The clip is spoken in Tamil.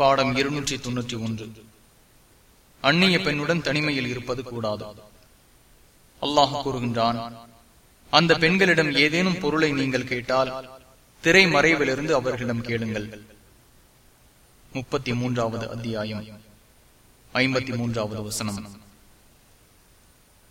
பாடம் இருநூற்றி தொன்னூற்றி ஒன்று. அந்நிய பெண்ணுடன் தனிமையில் இருப்பது கூடாது. அல்லாஹ் கூறுகின்றான் அந்த பெண்களிடம் ஏதேனும் பொருளை நீங்கள் கேட்டால் திரை மறைவிலிருந்து அவர்களிடம் கேளுங்கள். முப்பத்தி மூன்றாவது அத்தியாயம் ஐம்பத்தி மூன்றாவது வசனம்.